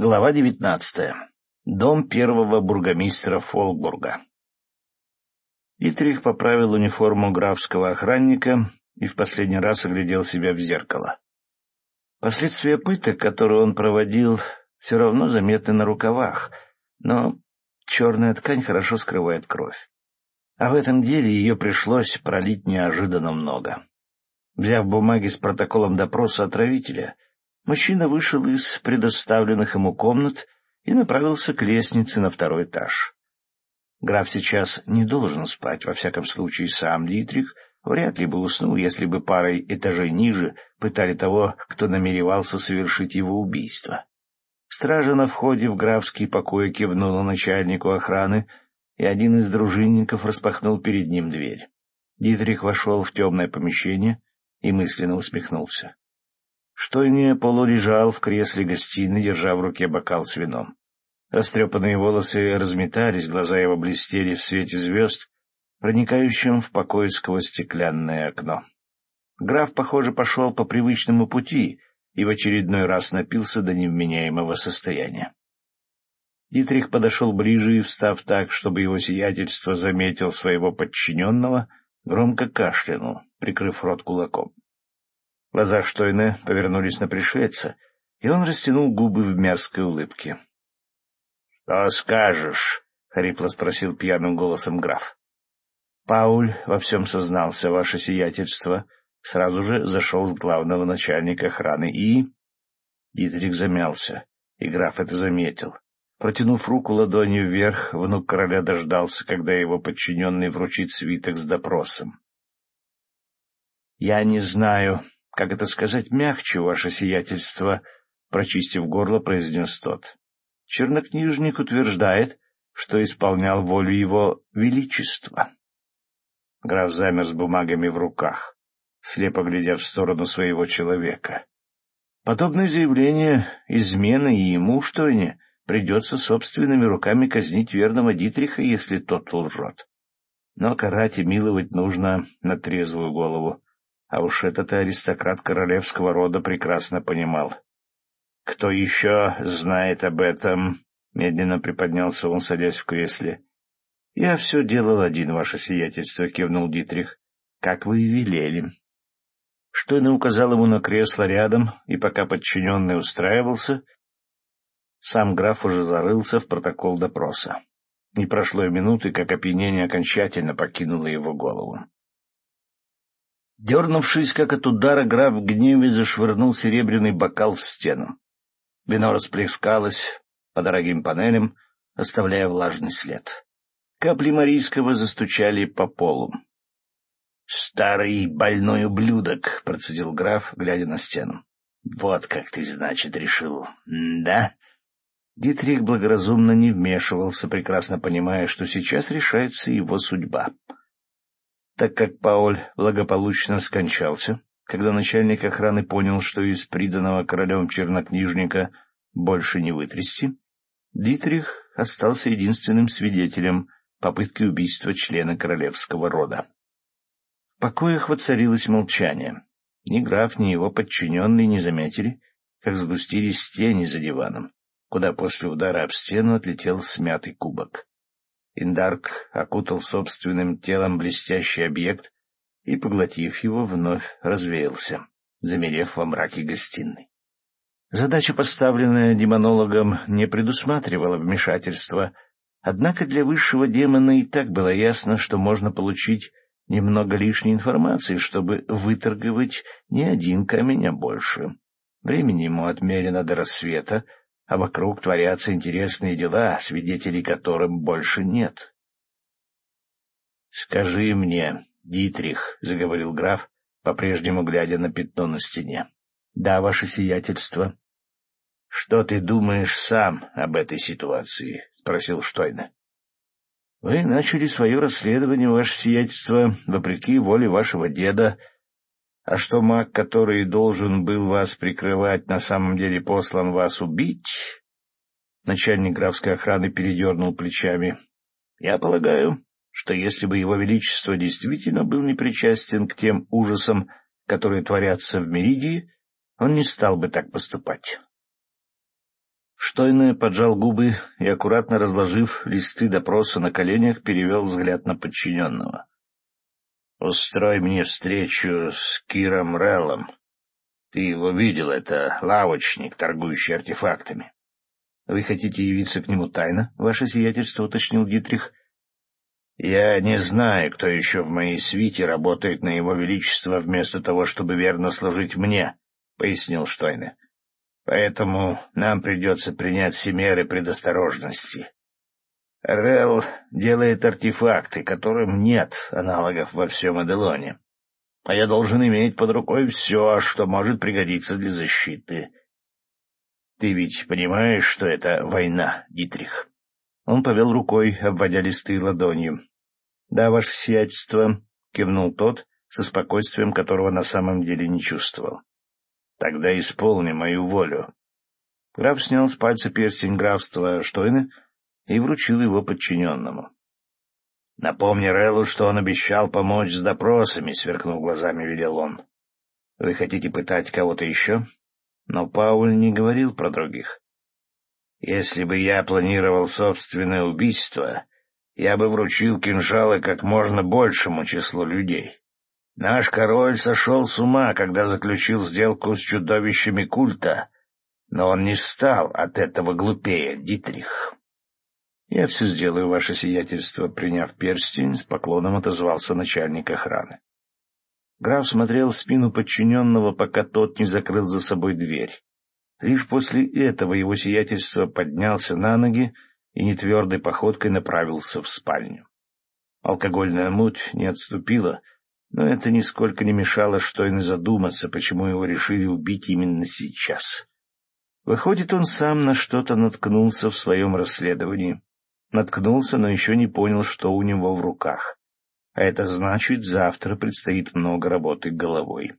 Глава девятнадцатая. Дом первого бургомистра Фолкбурга. Итрих поправил униформу графского охранника и в последний раз оглядел себя в зеркало. Последствия пыток, которые он проводил, все равно заметны на рукавах, но черная ткань хорошо скрывает кровь. А в этом деле ее пришлось пролить неожиданно много. Взяв бумаги с протоколом допроса отравителя — Мужчина вышел из предоставленных ему комнат и направился к лестнице на второй этаж. Граф сейчас не должен спать, во всяком случае сам Дитрих вряд ли бы уснул, если бы парой этажей ниже пытали того, кто намеревался совершить его убийство. Стража на входе в графский покой кивнула начальнику охраны, и один из дружинников распахнул перед ним дверь. Дитрих вошел в темное помещение и мысленно усмехнулся. Штойне полулежал в кресле гостиной, держа в руке бокал с вином. Растрепанные волосы разметались, глаза его блестели в свете звезд, проникающим в покой сквозь стеклянное окно. Граф, похоже, пошел по привычному пути и в очередной раз напился до невменяемого состояния. Дитрих подошел ближе и, встав так, чтобы его сиятельство заметил своего подчиненного, громко кашлянул, прикрыв рот кулаком. Глаза Штойна повернулись на пришельца, и он растянул губы в мерзкой улыбке. — Что скажешь? — хрипло спросил пьяным голосом граф. Пауль во всем сознался, ваше сиятельство, сразу же зашел с главного начальника охраны и... Дитрих замялся, и граф это заметил. Протянув руку ладонью вверх, внук короля дождался, когда его подчиненный вручит свиток с допросом. — Я не знаю, как это сказать мягче, ваше сиятельство, — прочистив горло, произнес тот. Чернокнижник утверждает, что исполнял волю его величества. Граф замер с бумагами в руках, слепо глядя в сторону своего человека. Подобное заявление — измена и ему, что не, придется собственными руками казнить верного Дитриха, если тот лжет. Но карать и миловать нужно на трезвую голову. А уж этот аристократ королевского рода прекрасно понимал. — Кто еще знает об этом? — медленно приподнялся он, садясь в кресле. — Я все делал один, ваше сиятельство, — кивнул Дитрих. — Как вы и велели. Штойна указал ему на кресло рядом, и пока подчиненный устраивался, сам граф уже зарылся в протокол допроса. Не прошло и минуты, как опьянение окончательно покинуло его голову. Дернувшись, как от удара, граф в гневе зашвырнул серебряный бокал в стену. Вино расплескалось по дорогим панелям, оставляя влажный след. Капли Марийского застучали по полу. — Старый больной ублюдок, — процедил граф, глядя на стену. — Вот как ты, значит, решил, да? Дитрих благоразумно не вмешивался, прекрасно понимая, что сейчас решается его судьба. Так как Пауль благополучно скончался, когда начальник охраны понял, что из приданного королем чернокнижника больше не вытрясти, Дитрих остался единственным свидетелем попытки убийства члена королевского рода. В покоях воцарилось молчание. Ни граф, ни его подчиненные не заметили, как сгустились тени за диваном, куда после удара об стену отлетел смятый кубок. Индарк окутал собственным телом блестящий объект и, поглотив его, вновь развеялся, замерев во мраке гостиной. Задача, поставленная демонологом, не предусматривала вмешательства, однако для высшего демона и так было ясно, что можно получить немного лишней информации, чтобы выторговать не один камень, а больше. Времени ему отмерено до рассвета, а вокруг творятся интересные дела, свидетелей которым больше нет. — Скажи мне, Дитрих, — заговорил граф, по-прежнему глядя на пятно на стене. — Да, ваше сиятельство. — Что ты думаешь сам об этой ситуации? — спросил Штойна. — Вы начали свое расследование, ваше сиятельство, вопреки воле вашего деда, а что маг, который должен был вас прикрывать, на самом деле послан вас убить? Начальник графской охраны передернул плечами. Я полагаю, что если бы его величество действительно был непричастен к тем ужасам, которые творятся в Меридии, он не стал бы так поступать. Штойне поджал губы и, аккуратно разложив листы допроса на коленях, перевел взгляд на подчиненного. — Устрой мне встречу с Киром Реллом. Ты его видел, это лавочник, торгующий артефактами. — Вы хотите явиться к нему тайно, ваше сиятельство, — уточнил Дитрих. — Я не знаю, кто еще в моей свите работает на его величество вместо того, чтобы верно служить мне, — пояснил Штойне. — Поэтому нам придется принять все меры предосторожности. Рел делает артефакты, которым нет аналогов во всем Аделоне. А я должен иметь под рукой все, что может пригодиться для защиты. Ты ведь понимаешь, что это война, Дитрих? Он повел рукой, обводя листы ладонью. — Да, ваше сиятельство, — кивнул тот, со спокойствием которого на самом деле не чувствовал. Тогда исполни мою волю. Граф снял с пальца перстень графства Штойна и вручил его подчиненному. — Напомни Реллу, что он обещал помочь с допросами, — сверкнув глазами, велел он. — Вы хотите пытать кого-то еще? Но Пауль не говорил про других. Если бы я планировал собственное убийство, я бы вручил кинжалы как можно большему числу людей. Наш король сошел с ума, когда заключил сделку с чудовищами культа, но он не стал от этого глупее, Дитрих. — Я все сделаю, ваше сиятельство, приняв перстень, с поклоном отозвался начальник охраны. Граф смотрел в спину подчиненного, пока тот не закрыл за собой дверь. Лишь после этого его сиятельство поднялся на ноги и нетвердой походкой направился в спальню. Алкогольная муть не отступила, — но это нисколько не мешало Штойну задуматься, почему его решили убить именно сейчас. Выходит, он сам на что-то наткнулся в своем расследовании. Наткнулся, но еще не понял, что у него в руках. А это значит, завтра предстоит много работы головой.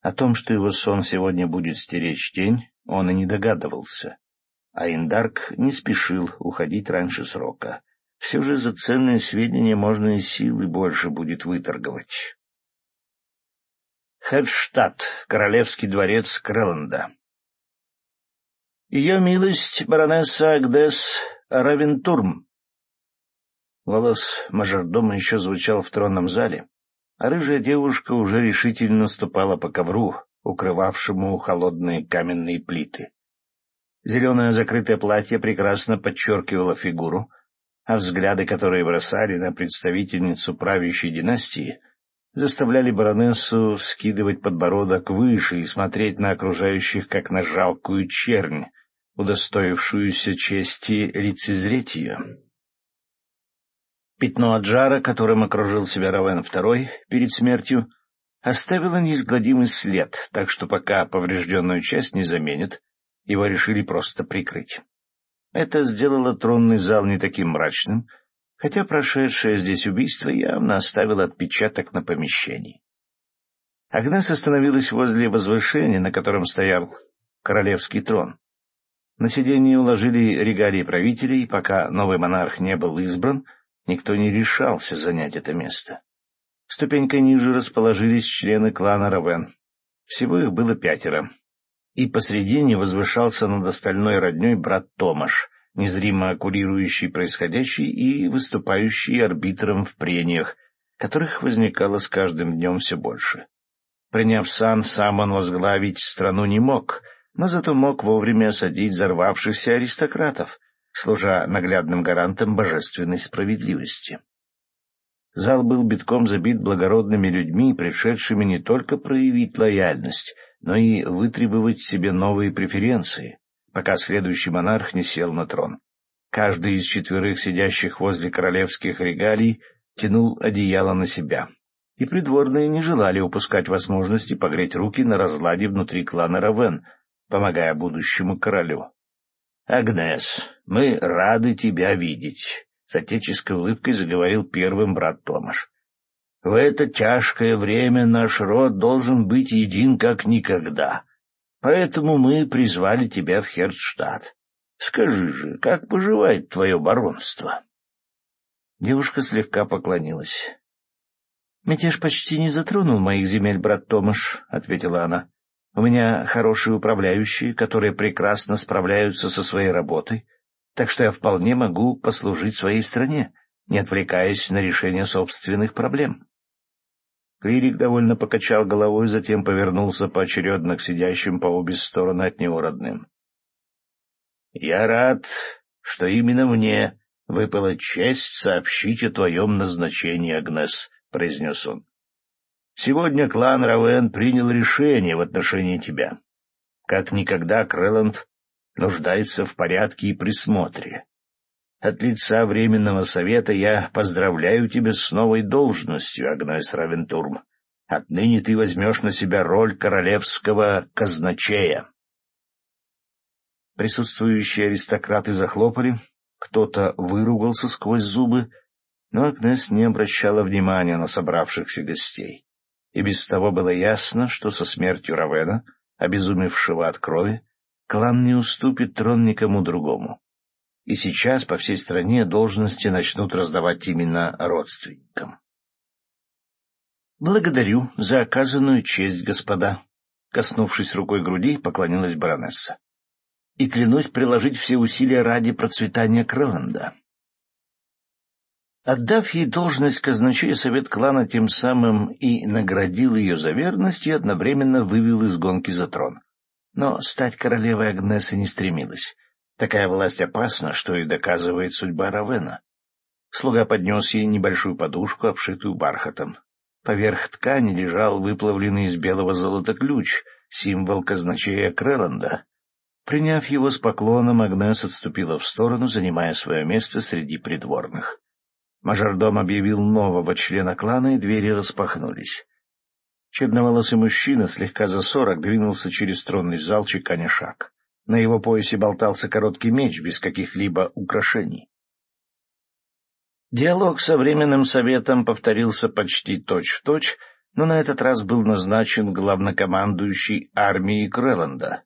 О том, что его сон сегодня будет стеречь тень, он и не догадывался. А Индарк не спешил уходить раньше срока. Все же за ценные сведения можно и силы больше будет выторговать. Хедштадт, королевский дворец Крэлленда. Ее милость баронесса Агдес Равентурм. Голос мажордома еще звучал в тронном зале, а рыжая девушка уже решительно ступала по ковру, укрывавшему холодные каменные плиты. Зеленое закрытое платье прекрасно подчеркивало фигуру — а взгляды, которые бросали на представительницу правящей династии, заставляли баронессу вскидывать подбородок выше и смотреть на окружающих, как на жалкую чернь, удостоившуюся чести лицезреть ее. Пятно от жара, которым окружил себя Равен II перед смертью, оставило неизгладимый след, так что пока поврежденную часть не заменят, его решили просто прикрыть. Это сделало тронный зал не таким мрачным, хотя прошедшее здесь убийство явно оставило отпечаток на помещении. Агнес остановилась возле возвышения, на котором стоял королевский трон. На сиденье уложили регалии правителей, пока новый монарх не был избран, никто не решался занять это место. Ступенькой ниже расположились члены клана Равен. Всего их было пятеро, и посредине возвышался над остальной родней брат Томаш, незримо курирующий происходящее и выступающий арбитром в прениях, которых возникало с каждым днем все больше. Приняв сан, сам он возглавить страну не мог, но зато мог вовремя осадить взорвавшихся аристократов, служа наглядным гарантом божественной справедливости. Зал был битком забит благородными людьми, пришедшими не только проявить лояльность, но и вытребовать себе новые преференции, пока следующий монарх не сел на трон. Каждый из четверых сидящих возле королевских регалий тянул одеяло на себя, и придворные не желали упускать возможности погреть руки на разладе внутри клана Равен, помогая будущему королю. — Агнес, мы рады тебя видеть, — с отеческой улыбкой заговорил первым брат Томаш. В это тяжкое время наш род должен быть един как никогда. Поэтому мы призвали тебя в Херцштадт. Скажи же, как поживает твое баронство?» Девушка слегка поклонилась. — Мятеж почти не затронул моих земель, брат Томаш, — ответила она. У меня хорошие управляющие, которые прекрасно справляются со своей работой, так что я вполне могу послужить своей стране, не отвлекаясь на решение собственных проблем. Клирик довольно покачал головой, затем повернулся поочередно к сидящим по обе стороны от него родным. — Я рад, что именно мне выпала честь сообщить о твоем назначении, Агнес, — произнес он. — Сегодня клан Равен принял решение в отношении тебя. Как никогда Крэланд нуждается в порядке и присмотре. От лица Временного Совета я поздравляю тебя с новой должностью, Агнес Равентурм. Отныне ты возьмешь на себя роль королевского казначея. Присутствующие аристократы захлопали, кто-то выругался сквозь зубы, но Агнес не обращала внимания на собравшихся гостей. И без того было ясно, что со смертью Равена, обезумевшего от крови, клан не уступит трон никому другому и сейчас по всей стране должности начнут раздавать именно родственникам. «Благодарю за оказанную честь, господа», — коснувшись рукой груди, поклонилась баронесса. «И клянусь приложить все усилия ради процветания Крэланда». Отдав ей должность казначея, совет клана тем самым и наградил ее за верность и одновременно вывел из гонки за трон. Но стать королевой Агнеса не стремилась. Такая власть опасна, что и доказывает судьба Равена. Слуга поднес ей небольшую подушку, обшитую бархатом. Поверх ткани лежал выплавленный из белого золота ключ, символ казначея Крэланда. Приняв его с поклоном, Агнес отступила в сторону, занимая свое место среди придворных. Мажордом объявил нового члена клана, и двери распахнулись. Черноволосый мужчина, слегка за сорок, двинулся через тронный зал, чеканя шаг. На его поясе болтался короткий меч без каких-либо украшений. Диалог со Временным Советом повторился почти точь-в-точь, точь, но на этот раз был назначен главнокомандующий армией Крэланда.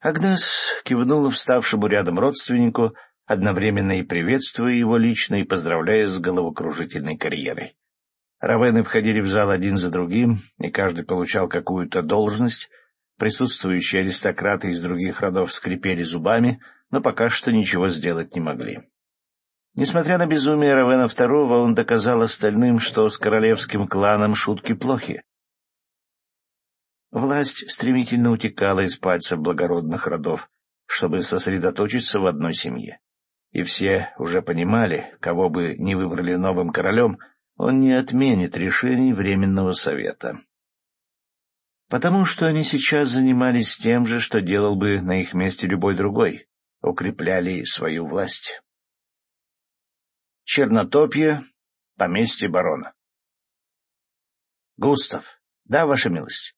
Агнес кивнула вставшему рядом родственнику, одновременно и приветствуя его лично и поздравляя с головокружительной карьерой. Равены входили в зал один за другим, и каждый получал какую-то должность — Присутствующие аристократы из других родов скрипели зубами, но пока что ничего сделать не могли. Несмотря на безумие Равена II, он доказал остальным, что с королевским кланом шутки плохи. Власть стремительно утекала из пальцев благородных родов, чтобы сосредоточиться в одной семье. И все уже понимали, кого бы ни выбрали новым королем, он не отменит решений Временного Совета потому что они сейчас занимались тем же, что делал бы на их месте любой другой, укрепляли свою власть. Чернотопье, поместье барона. Густав, да, ваша милость.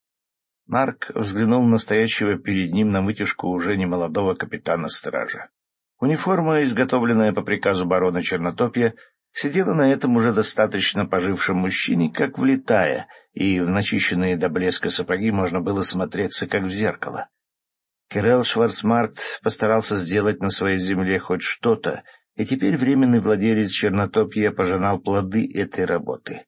Марк взглянул на стоящего перед ним на вытяжку уже немолодого капитана стража. Униформа, изготовленная по приказу барона Чернотопья, сидела на этом уже достаточно пожившем мужчине, как влетая, и в начищенные до блеска сапоги можно было смотреться, как в зеркало. Кирелл Шварцмаркт постарался сделать на своей земле хоть что-то, и теперь временный владелец Чернотопья пожинал плоды этой работы.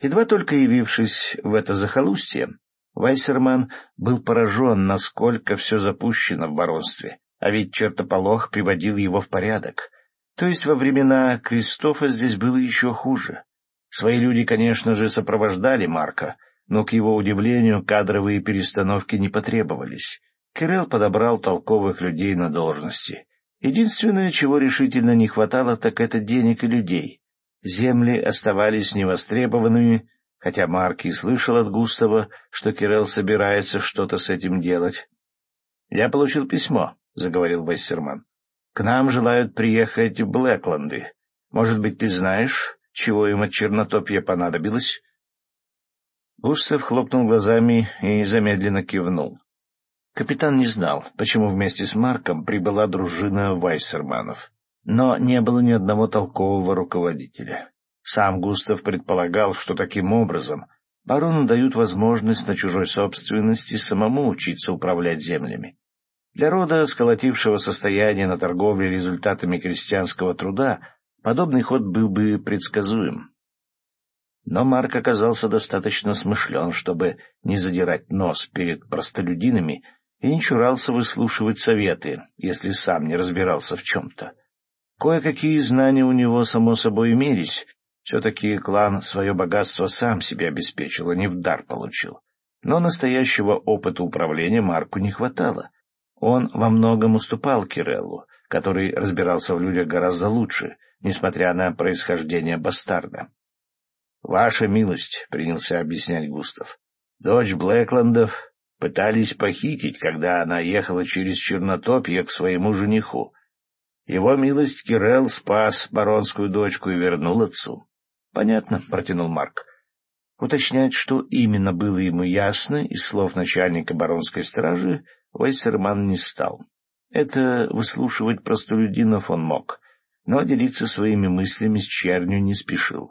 Едва только явившись в это захолустье, Вайсерман был поражен, насколько все запущено в баронстве, а ведь чертополох приводил его в порядок — то есть во времена Кристофа здесь было еще хуже. Свои люди, конечно же, сопровождали Марка, но, к его удивлению, кадровые перестановки не потребовались. Кирилл подобрал толковых людей на должности. Единственное, чего решительно не хватало, так это денег и людей. Земли оставались невостребованными, хотя Марк и слышал от Густава, что Кирилл собирается что-то с этим делать. — Я получил письмо, — заговорил Вассерман. К нам желают приехать в Блэкленды. Может быть, ты знаешь, чего им от Чернотопья понадобилось?» Густав хлопнул глазами и замедленно кивнул. Капитан не знал, почему вместе с Марком прибыла дружина Вайсерманов. Но не было ни одного толкового руководителя. Сам Густав предполагал, что таким образом барону дают возможность на чужой собственности самому учиться управлять землями. Для рода, сколотившего состояние на торговле результатами крестьянского труда, подобный ход был бы предсказуем. Но Марк оказался достаточно смышлен, чтобы не задирать нос перед простолюдинами и не чурался выслушивать советы, если сам не разбирался в чем-то. Кое-какие знания у него, само собой, имелись. Все-таки клан свое богатство сам себе обеспечил, а не в дар получил. Но настоящего опыта управления Марку не хватало. Он во многом уступал Киреллу, который разбирался в людях гораздо лучше, несмотря на происхождение бастарда. — Ваша милость, — принялся объяснять Густав, — дочь Блэкландов пытались похитить, когда она ехала через Чернотопье к своему жениху. Его милость Кирелл спас баронскую дочку и вернул отцу. — Понятно, — протянул Марк. Уточнять, что именно было ему ясно из слов начальника баронской стражи, Вайсерман не стал. Это выслушивать простолюдинов он мог, но делиться своими мыслями с чернью не спешил.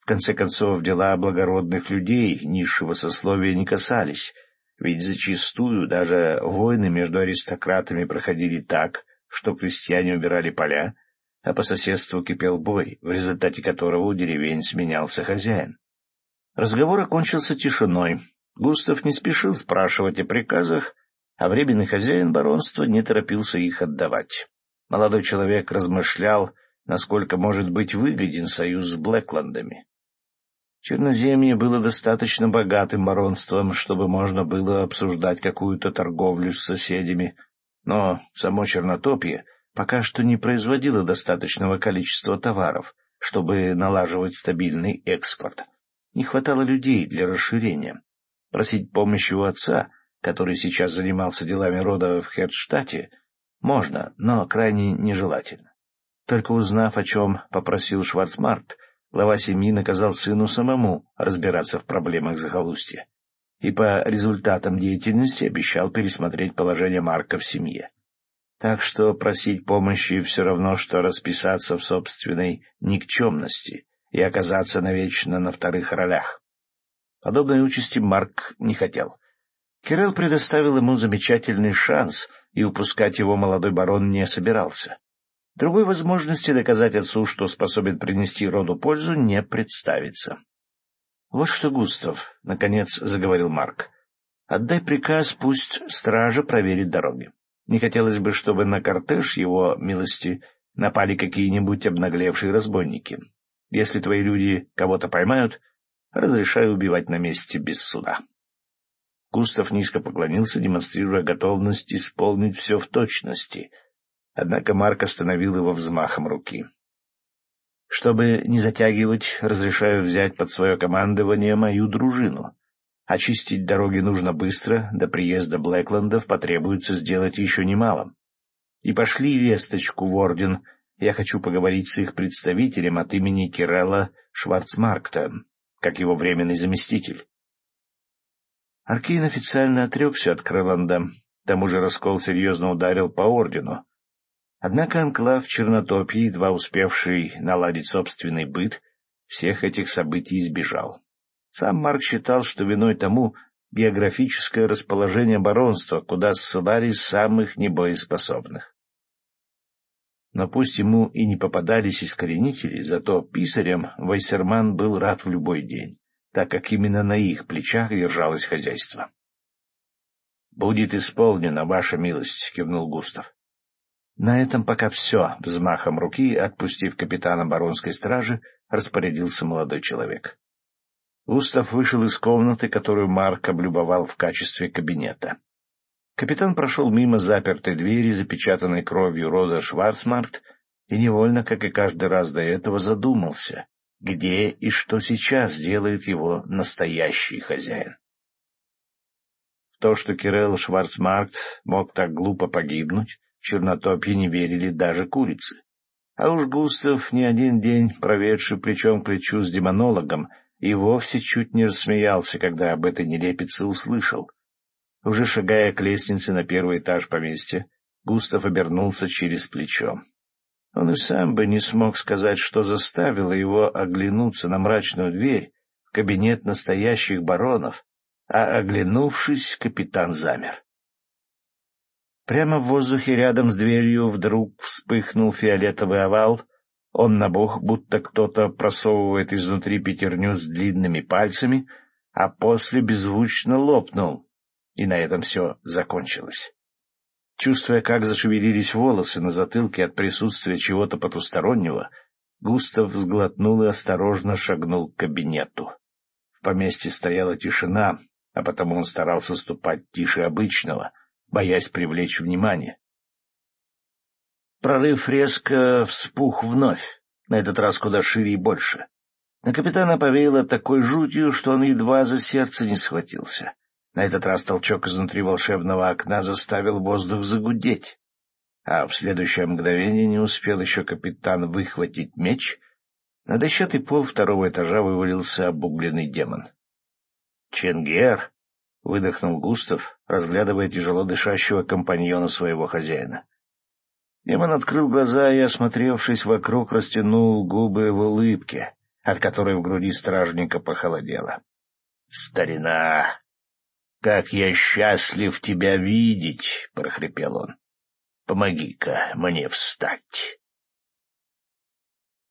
В конце концов, дела благородных людей низшего сословия не касались, ведь зачастую даже войны между аристократами проходили так, что крестьяне убирали поля, а по соседству кипел бой, в результате которого у деревень сменялся хозяин. Разговор окончился тишиной. Густав не спешил спрашивать о приказах, а временный хозяин баронства не торопился их отдавать. Молодой человек размышлял, насколько может быть выгоден союз с Блэкландами. Черноземье было достаточно богатым баронством, чтобы можно было обсуждать какую-то торговлю с соседями, но само Чернотопье пока что не производило достаточного количества товаров, чтобы налаживать стабильный экспорт. Не хватало людей для расширения. Просить помощи у отца, который сейчас занимался делами рода в Хедштате, можно, но крайне нежелательно. Только узнав, о чем попросил Шварцмарт, глава семьи наказал сыну самому разбираться в проблемах захолустья и по результатам деятельности обещал пересмотреть положение Марка в семье. Так что просить помощи все равно, что расписаться в собственной никчемности и оказаться навечно на вторых ролях. Подобной участи Марк не хотел. Кирилл предоставил ему замечательный шанс, и упускать его молодой барон не собирался. Другой возможности доказать отцу, что способен принести роду пользу, не представится. — Вот что, Густав, — наконец заговорил Марк, — отдай приказ, пусть стража проверит дороги. Не хотелось бы, чтобы на кортеж его милости напали какие-нибудь обнаглевшие разбойники. Если твои люди кого-то поймают, разрешаю убивать на месте без суда. Густав низко поклонился, демонстрируя готовность исполнить все в точности — Однако Марк остановил его взмахом руки. Чтобы не затягивать, разрешаю взять под свое командование мою дружину. Очистить дороги нужно быстро, до приезда Блэкландов потребуется сделать еще немало. И пошли весточку в Орден, я хочу поговорить с их представителем от имени Кирелла Шварцмаркта, как его временный заместитель. Аркейн официально отрекся от Крыланда, к тому же раскол серьезно ударил по Ордену, Однако анклав Чернотопья, едва успевший наладить собственный быт, всех этих событий избежал. Сам Марк считал, что виной тому географическое расположение баронства, куда ссылали самых небоеспособных. Но пусть ему и не попадались искоренители, зато писарем Вайсерман был рад в любой день, так как именно на их плечах держалось хозяйство. — Будет исполнена, ваша милость, — кивнул Густав. На этом пока все. Взмахом руки, отпустив капитана баронской стражи, распорядился молодой человек. Густав вышел из комнаты, которую Марк облюбовал в качестве кабинета. Капитан прошел мимо запертой двери, запечатанной кровью рода Шварцмарт, и невольно, как и каждый раз до этого, задумался, где и что сейчас делает его настоящий хозяин. В то, что Кирелл Шварцмарт мог так глупо погибнуть, Чернотопье не верили даже курицы. А уж Густав, не один день проведший плечом к плечу с демонологом, и вовсе чуть не рассмеялся, когда об этой нелепице услышал. Уже шагая к лестнице на первый этаж поместья, Густав обернулся через плечо. Он и сам бы не смог сказать, что заставило его оглянуться на мрачную дверь в кабинет настоящих баронов, а, оглянувшись, капитан замер. Прямо в воздухе рядом с дверью вдруг вспыхнул фиолетовый овал, Он набух, будто кто-то просовывает изнутри пятерню с длинными пальцами, а после беззвучно лопнул, и на этом все закончилось. Чувствуя, как зашевелились волосы на затылке от присутствия чего-то потустороннего, Густав сглотнул и осторожно шагнул к кабинету. В поместье стояла тишина, а потому он старался ступать тише обычного, боясь привлечь внимание. Прорыв резко вспух вновь, на этот раз куда шире и больше. На капитана повеяло такой жутью, что он едва за сердце не схватился. На этот раз толчок изнутри волшебного окна заставил воздух загудеть. А в следующее мгновение не успел еще капитан выхватить меч. На дощатый пол второго этажа вывалился обугленный демон. «Ченгер!» — выдохнул Густав, разглядывая тяжело дышащего компаньона своего хозяина. Демон открыл глаза и, осмотревшись вокруг, растянул губы в улыбке, от которой в груди стражника похолодело. — Старина! Как я счастлив тебя видеть! — прохрипел он. — Помоги-ка мне встать.